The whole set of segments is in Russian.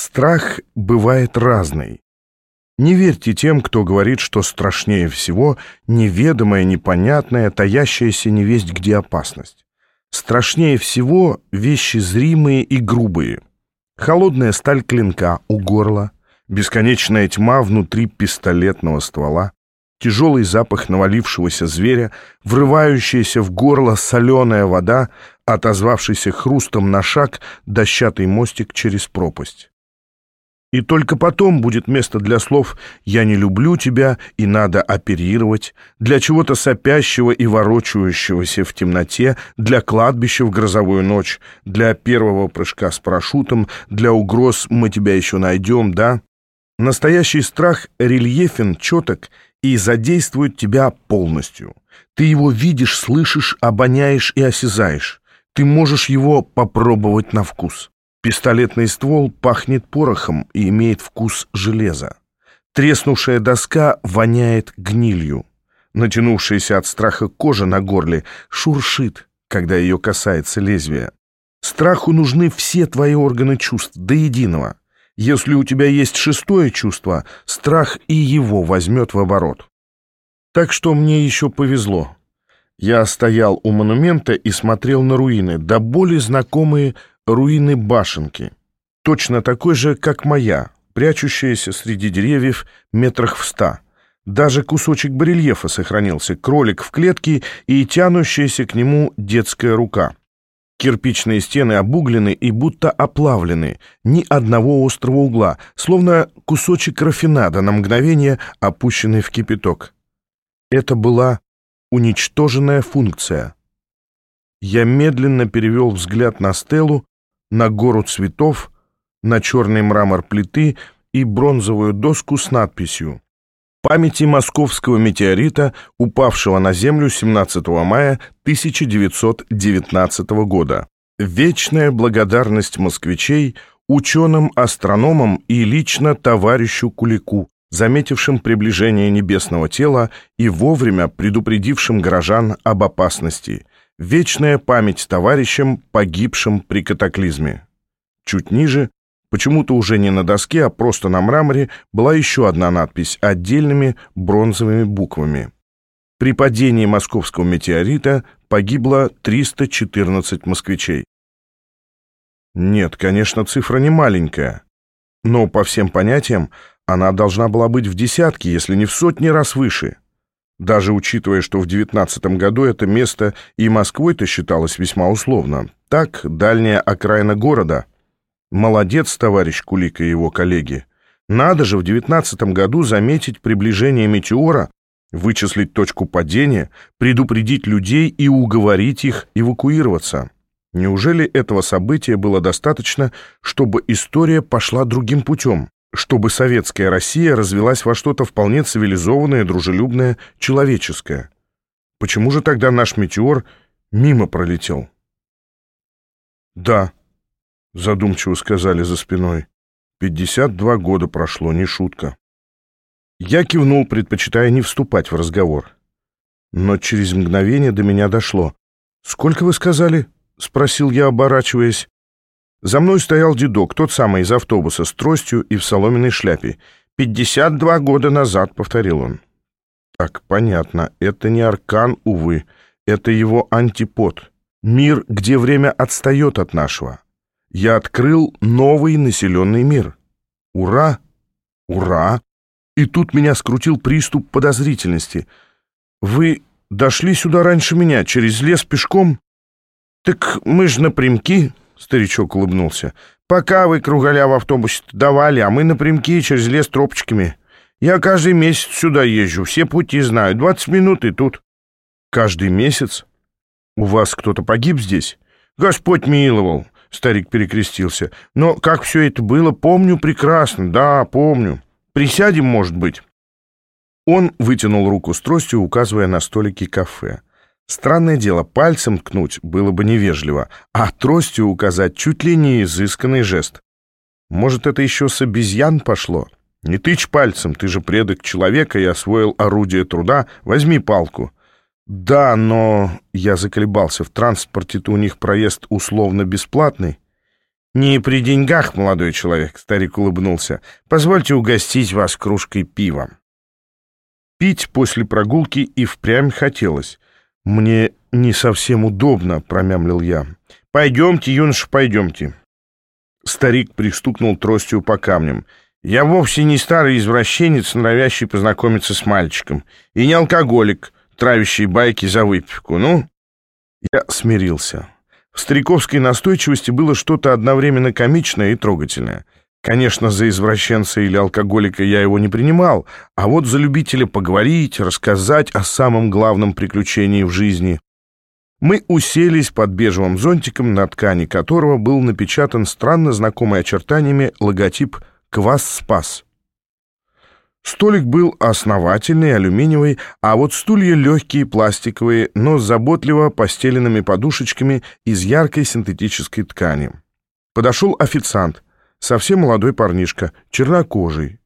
Страх бывает разный. Не верьте тем, кто говорит, что страшнее всего неведомая, непонятная, таящаяся невесть где опасность. Страшнее всего вещи зримые и грубые. Холодная сталь клинка у горла, бесконечная тьма внутри пистолетного ствола, тяжелый запах навалившегося зверя, врывающаяся в горло соленая вода, отозвавшийся хрустом на шаг дощатый мостик через пропасть. И только потом будет место для слов «я не люблю тебя» и «надо оперировать», для чего-то сопящего и ворочающегося в темноте, для кладбища в грозовую ночь, для первого прыжка с парашютом, для угроз «мы тебя еще найдем», да? Настоящий страх рельефен, четок и задействует тебя полностью. Ты его видишь, слышишь, обоняешь и осязаешь. Ты можешь его попробовать на вкус. Пистолетный ствол пахнет порохом и имеет вкус железа. Треснувшая доска воняет гнилью. Натянувшаяся от страха кожа на горле шуршит, когда ее касается лезвия. Страху нужны все твои органы чувств до единого. Если у тебя есть шестое чувство, страх и его возьмет в оборот. Так что мне еще повезло. Я стоял у монумента и смотрел на руины, до боли знакомые руины башенки, точно такой же, как моя, прячущаяся среди деревьев метрах в ста. Даже кусочек барельефа сохранился, кролик в клетке и тянущаяся к нему детская рука. Кирпичные стены обуглены и будто оплавлены, ни одного острого угла, словно кусочек рафинада на мгновение, опущенный в кипяток. Это была уничтоженная функция. Я медленно перевел взгляд на стелу, на гору цветов, на черный мрамор плиты и бронзовую доску с надписью «Памяти московского метеорита, упавшего на Землю 17 мая 1919 года. Вечная благодарность москвичей, ученым, астрономам и лично товарищу Кулику, заметившим приближение небесного тела и вовремя предупредившим горожан об опасности – Вечная память товарищам, погибшим при катаклизме. Чуть ниже, почему-то уже не на доске, а просто на мраморе, была еще одна надпись отдельными бронзовыми буквами. При падении московского метеорита погибло 314 москвичей. Нет, конечно, цифра не маленькая, но по всем понятиям она должна была быть в десятки, если не в сотни раз выше даже учитывая, что в девятнадцатом году это место и Москвой-то считалось весьма условно. Так, дальняя окраина города. Молодец, товарищ Кулик и его коллеги. Надо же в девятнадцатом году заметить приближение метеора, вычислить точку падения, предупредить людей и уговорить их эвакуироваться. Неужели этого события было достаточно, чтобы история пошла другим путем? Чтобы советская Россия развелась во что-то вполне цивилизованное, дружелюбное, человеческое. Почему же тогда наш метеор мимо пролетел? «Да», — задумчиво сказали за спиной, — «пятьдесят два года прошло, не шутка». Я кивнул, предпочитая не вступать в разговор. Но через мгновение до меня дошло. «Сколько вы сказали?» — спросил я, оборачиваясь. За мной стоял дедок, тот самый из автобуса, с тростью и в соломенной шляпе. «Пятьдесят два года назад», — повторил он. Так, понятно, это не аркан, увы, это его антипод. Мир, где время отстает от нашего. Я открыл новый населенный мир. Ура! Ура! И тут меня скрутил приступ подозрительности. Вы дошли сюда раньше меня, через лес пешком? Так мы ж напрямки, Старичок улыбнулся. «Пока вы кругаля в автобусе давали, а мы напрямки через лес тропочками. Я каждый месяц сюда езжу, все пути знаю. Двадцать минут и тут». «Каждый месяц? У вас кто-то погиб здесь?» «Господь миловал», — старик перекрестился. «Но как все это было, помню прекрасно. Да, помню. Присядем, может быть». Он вытянул руку с тростью, указывая на столики кафе. Странное дело, пальцем ткнуть было бы невежливо, а тростью указать чуть ли не изысканный жест. Может, это еще с обезьян пошло? Не тычь пальцем, ты же предок человека и освоил орудие труда, возьми палку. Да, но... Я заколебался, в транспорте-то у них проезд условно бесплатный. «Не при деньгах, молодой человек», — старик улыбнулся. «Позвольте угостить вас кружкой пива». Пить после прогулки и впрямь хотелось. «Мне не совсем удобно», — промямлил я. «Пойдемте, юноша, пойдемте». Старик пристукнул тростью по камням. «Я вовсе не старый извращенец, норовящий познакомиться с мальчиком, и не алкоголик, травящий байки за выпивку. Ну?» Я смирился. В стариковской настойчивости было что-то одновременно комичное и трогательное. Конечно, за извращенца или алкоголика я его не принимал, а вот за любителя поговорить, рассказать о самом главном приключении в жизни. Мы уселись под бежевым зонтиком, на ткани которого был напечатан странно знакомый очертаниями логотип «Квас Спас». Столик был основательный, алюминиевый, а вот стулья легкие, пластиковые, но заботливо постеленными подушечками из яркой синтетической ткани. Подошел официант, совсем молодой парнишка, чернокожий.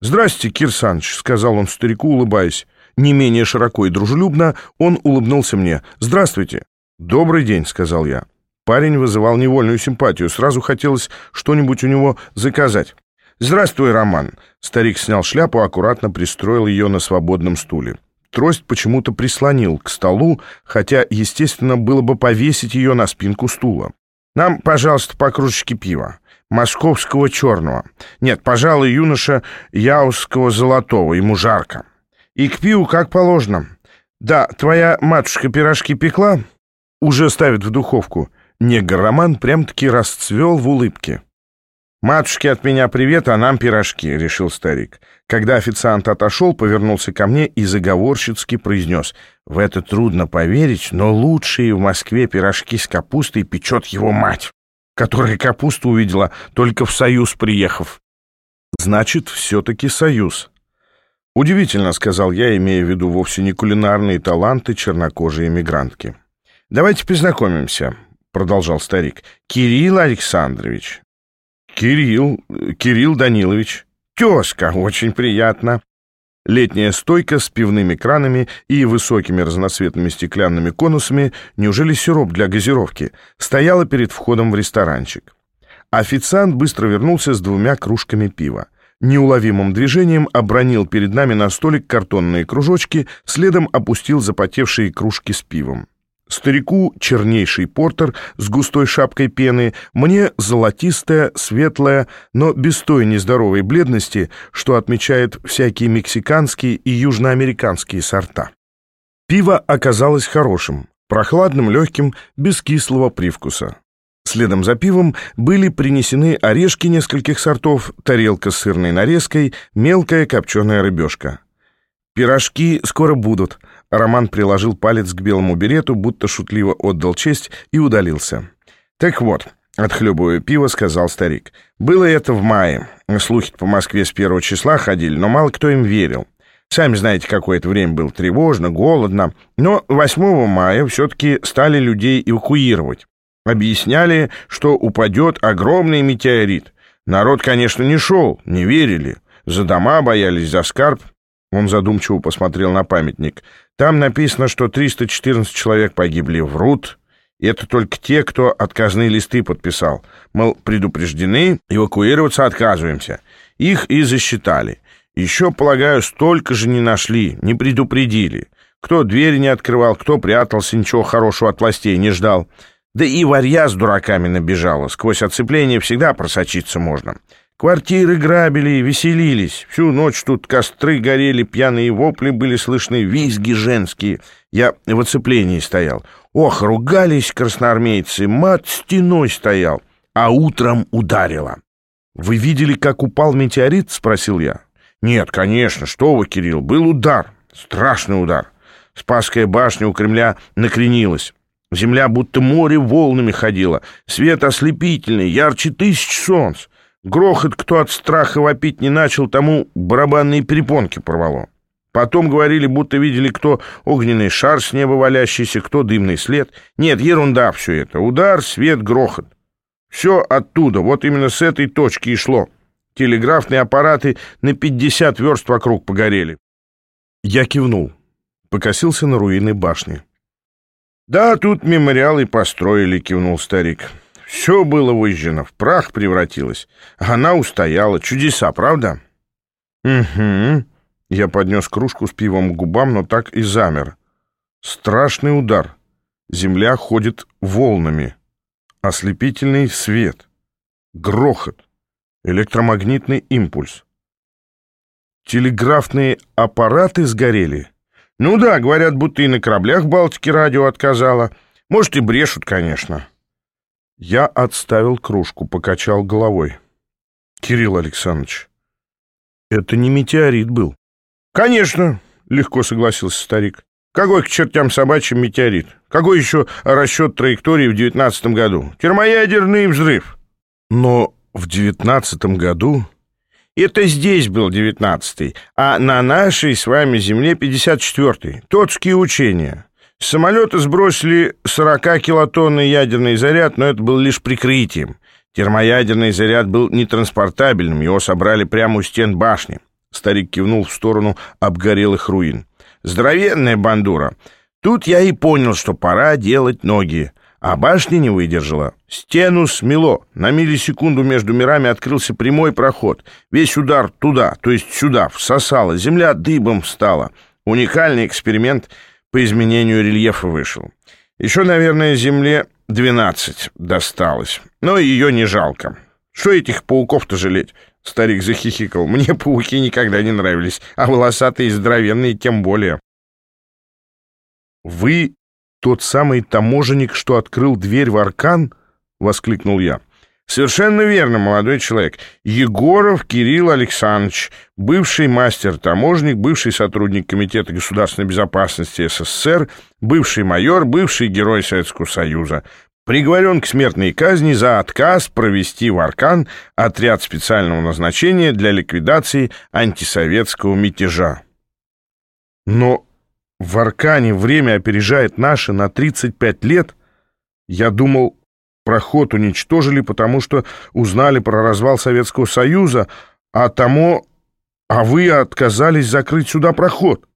«Здрасте, Кир Саныч», — сказал он старику, улыбаясь. Не менее широко и дружелюбно он улыбнулся мне. «Здравствуйте». «Добрый день», — сказал я. Парень вызывал невольную симпатию. Сразу хотелось что-нибудь у него заказать. «Здравствуй, Роман!» Старик снял шляпу, аккуратно пристроил ее на свободном стуле. Трость почему-то прислонил к столу, хотя, естественно, было бы повесить ее на спинку стула. «Нам, пожалуйста, по кружечке пива. Московского черного. Нет, пожалуй, юноша Яузского золотого. Ему жарко. И к пиву как положено. Да, твоя матушка пирожки пекла?» «Уже ставит в духовку». Негр прям-таки расцвел в улыбке. «Матушке от меня привет, а нам пирожки», — решил старик. Когда официант отошел, повернулся ко мне и заговорщицки произнес. «В это трудно поверить, но лучшие в Москве пирожки с капустой печет его мать, которая капусту увидела только в Союз приехав». «Значит, все-таки Союз». «Удивительно», — сказал я, имея в виду вовсе не кулинарные таланты чернокожей эмигрантки. «Давайте познакомимся», — продолжал старик. «Кирилл Александрович, «Кирилл, Кирилл Данилович». «Тезка, очень приятно». Летняя стойка с пивными кранами и высокими разноцветными стеклянными конусами, неужели сироп для газировки, стояла перед входом в ресторанчик. Официант быстро вернулся с двумя кружками пива. Неуловимым движением обронил перед нами на столик картонные кружочки, следом опустил запотевшие кружки с пивом. Старику чернейший портер с густой шапкой пены, мне золотистая, светлая, но без той нездоровой бледности, что отмечает всякие мексиканские и южноамериканские сорта. Пиво оказалось хорошим, прохладным, легким, без кислого привкуса. Следом за пивом были принесены орешки нескольких сортов, тарелка с сырной нарезкой, мелкая копченая рыбешка. «Пирожки скоро будут», Роман приложил палец к белому берету, будто шутливо отдал честь и удалился. «Так вот», — отхлебывая пиво, сказал старик, — «было это в мае. Слухи по Москве с первого числа ходили, но мало кто им верил. Сами знаете, какое-то время было тревожно, голодно. Но 8 мая все-таки стали людей эвакуировать. Объясняли, что упадет огромный метеорит. Народ, конечно, не шел, не верили. За дома боялись, за скарб. Он задумчиво посмотрел на памятник. Там написано, что 314 человек погибли. Врут. И это только те, кто отказные листы подписал. Мол, предупреждены, эвакуироваться отказываемся. Их и засчитали. Еще, полагаю, столько же не нашли, не предупредили. Кто дверь не открывал, кто прятался, ничего хорошего от властей не ждал. Да и варья с дураками набежала. Сквозь оцепление всегда просочиться можно. Квартиры грабили, веселились. Всю ночь тут костры горели, пьяные вопли были слышны, визги женские. Я в оцеплении стоял. Ох, ругались красноармейцы, мат стеной стоял. А утром ударило. «Вы видели, как упал метеорит?» — спросил я. «Нет, конечно, что вы, Кирилл, был удар, страшный удар. Спасская башня у Кремля накренилась. Земля будто море волнами ходила, свет ослепительный, ярче тысяч солнц. Грохот, кто от страха вопить не начал, тому барабанные перепонки порвало. Потом говорили, будто видели, кто огненный шар с неба валящийся, кто дымный след. Нет, ерунда все это. Удар, свет, грохот. Все оттуда, вот именно с этой точки и шло. Телеграфные аппараты на 50 верст вокруг погорели. Я кивнул. Покосился на руины башни. «Да, тут мемориал и построили», — кивнул старик. Все было выжжено, в прах превратилось. Она устояла. Чудеса, правда? Угу. Я поднес кружку с пивом к губам, но так и замер. Страшный удар. Земля ходит волнами. Ослепительный свет. Грохот. Электромагнитный импульс. Телеграфные аппараты сгорели. Ну да, говорят, будто и на кораблях Балтики радио отказало. Может, и брешут, конечно. Я отставил кружку, покачал головой. Кирилл Александрович, это не метеорит был. Конечно, легко согласился старик. Какой к чертям собачьим метеорит? Какой еще расчет траектории в девятнадцатом году? Термоядерный взрыв. Но в девятнадцатом году... Это здесь был девятнадцатый, а на нашей с вами земле пятьдесят четвертый. Тотские учения. С самолета сбросили 40-килотонный ядерный заряд, но это был лишь прикрытием. Термоядерный заряд был нетранспортабельным, его собрали прямо у стен башни. Старик кивнул в сторону обгорелых руин. Здоровенная бандура. Тут я и понял, что пора делать ноги. А башня не выдержала. Стену смело. На миллисекунду между мирами открылся прямой проход. Весь удар туда, то есть сюда, всосало. Земля дыбом встала. Уникальный эксперимент по изменению рельефа вышел. Еще, наверное, Земле 12 досталось. Но ее не жалко. Что этих пауков-то жалеть? Старик захихикал. Мне пауки никогда не нравились, а волосатые и здоровенные тем более. «Вы тот самый таможенник, что открыл дверь в Аркан?» — воскликнул я. «Совершенно верно, молодой человек. Егоров Кирилл Александрович, бывший мастер-таможник, бывший сотрудник Комитета государственной безопасности СССР, бывший майор, бывший герой Советского Союза приговорен к смертной казни за отказ провести в Аркан отряд специального назначения для ликвидации антисоветского мятежа. Но в Аркане время опережает наше на 35 лет. Я думал, проход уничтожили, потому что узнали про развал Советского Союза, а тому... А вы отказались закрыть сюда проход.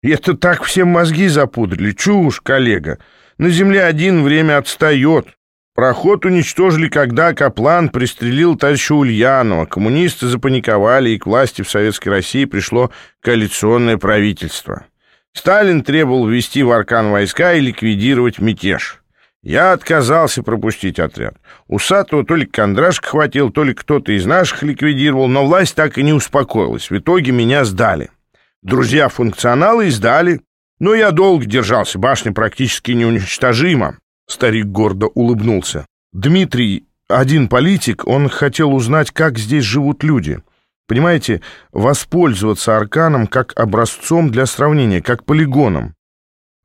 Это так всем мозги запудрили. Чушь, коллега. На земле один время отстает. Проход уничтожили, когда Каплан пристрелил товарища Ульянова. Коммунисты запаниковали, и к власти в Советской России пришло коалиционное правительство. Сталин требовал ввести в Аркан войска и ликвидировать мятеж. Я отказался пропустить отряд. Усатого то ли Кондрашка хватил, то ли кто-то из наших ликвидировал, но власть так и не успокоилась. В итоге меня сдали. Друзья-функционалы сдали. Но я долго держался, башня практически неуничтожима. Старик гордо улыбнулся. Дмитрий, один политик, он хотел узнать, как здесь живут люди. Понимаете, воспользоваться арканом как образцом для сравнения, как полигоном.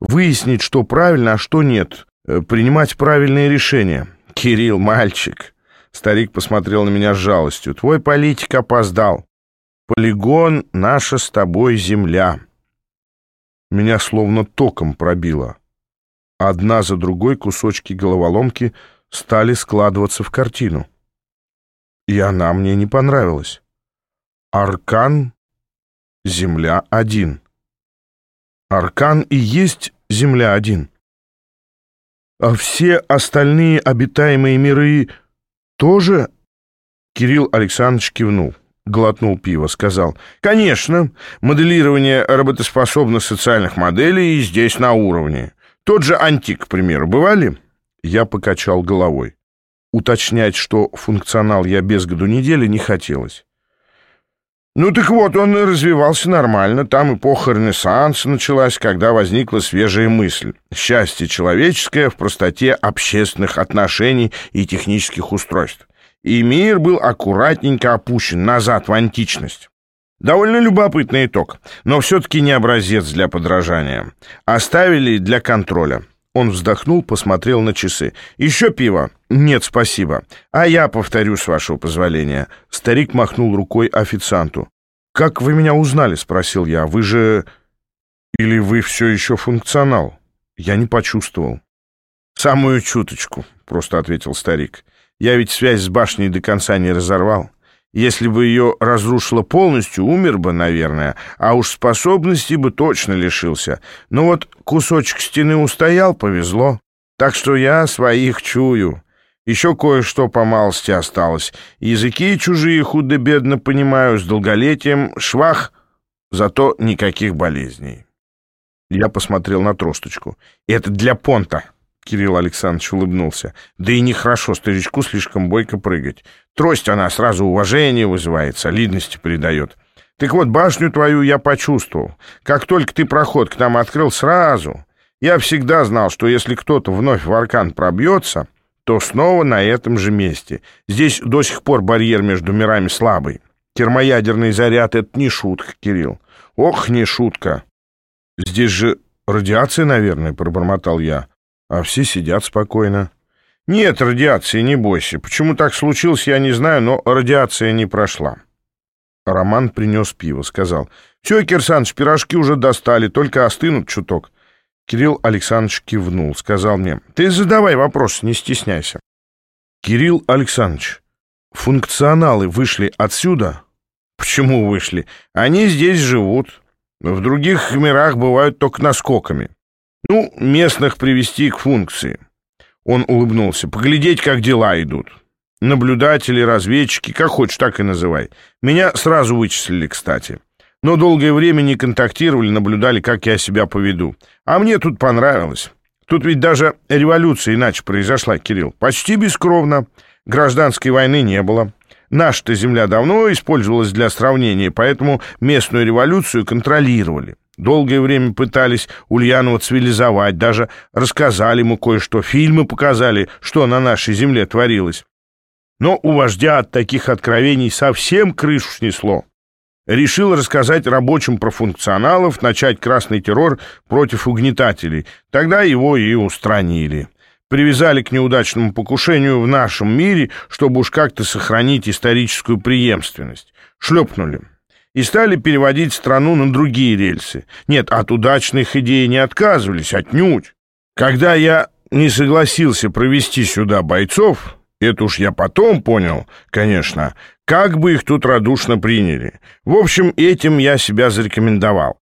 Выяснить, что правильно, а что нет. Э, принимать правильные решения. Кирилл, мальчик. Старик посмотрел на меня с жалостью. Твой политик опоздал. Полигон — наша с тобой земля. Меня словно током пробило. Одна за другой кусочки головоломки стали складываться в картину. И она мне не понравилась. Аркан — Земля-1. Аркан и есть Земля-1. А все остальные обитаемые миры тоже? Кирилл Александрович кивнул глотнул пиво, сказал, «Конечно, моделирование работоспособных социальных моделей здесь на уровне. Тот же антик, к примеру, бывали?» Я покачал головой. Уточнять, что функционал я без году недели, не хотелось. Ну так вот, он развивался нормально. Там эпоха Ренессанса началась, когда возникла свежая мысль. Счастье человеческое в простоте общественных отношений и технических устройств и мир был аккуратненько опущен назад в античность. Довольно любопытный итог, но все-таки не образец для подражания. Оставили для контроля. Он вздохнул, посмотрел на часы. «Еще пиво?» «Нет, спасибо. А я повторю, с вашего позволения». Старик махнул рукой официанту. «Как вы меня узнали?» — спросил я. «Вы же... Или вы все еще функционал?» Я не почувствовал. «Самую чуточку», — просто ответил старик. Я ведь связь с башней до конца не разорвал. Если бы ее разрушило полностью, умер бы, наверное, а уж способности бы точно лишился. Но вот кусочек стены устоял, повезло. Так что я своих чую. Еще кое-что по малости осталось. Языки чужие худо-бедно понимаю, с долголетием, швах, зато никаких болезней. Я посмотрел на тросточку. «Это для понта!» Кирилл Александрович улыбнулся. «Да и нехорошо старичку слишком бойко прыгать. Трость она сразу уважение вызывает, солидности придает. Так вот, башню твою я почувствовал. Как только ты проход к нам открыл, сразу. Я всегда знал, что если кто-то вновь в аркан пробьется, то снова на этом же месте. Здесь до сих пор барьер между мирами слабый. Термоядерный заряд — это не шутка, Кирилл. Ох, не шутка. Здесь же радиация, наверное, пробормотал я. А все сидят спокойно. Нет радиации, не бойся. Почему так случилось, я не знаю, но радиация не прошла. Роман принес пиво, сказал. «Все, Кирсанович, пирожки уже достали, только остынут чуток». Кирилл Александрович кивнул, сказал мне. «Ты задавай вопрос, не стесняйся». «Кирилл Александрович, функционалы вышли отсюда?» «Почему вышли? Они здесь живут. В других мирах бывают только наскоками. Ну, местных привести к функции». Он улыбнулся. «Поглядеть, как дела идут». Наблюдатели, разведчики, как хочешь, так и называй. Меня сразу вычислили, кстати. Но долгое время не контактировали, наблюдали, как я себя поведу. А мне тут понравилось. Тут ведь даже революция иначе произошла, Кирилл. Почти бескровно. Гражданской войны не было. Наша-то земля давно использовалась для сравнения, поэтому местную революцию контролировали. Долгое время пытались Ульянова цивилизовать, даже рассказали ему кое-что, фильмы показали, что на нашей земле творилось. Но у вождя от таких откровений совсем крышу снесло. Решил рассказать рабочим про функционалов, начать красный террор против угнетателей. Тогда его и устранили. Привязали к неудачному покушению в нашем мире, чтобы уж как-то сохранить историческую преемственность. Шлепнули. И стали переводить страну на другие рельсы. Нет, от удачных идей не отказывались, отнюдь. Когда я не согласился провести сюда бойцов, это уж я потом понял, конечно, как бы их тут радушно приняли. В общем, этим я себя зарекомендовал.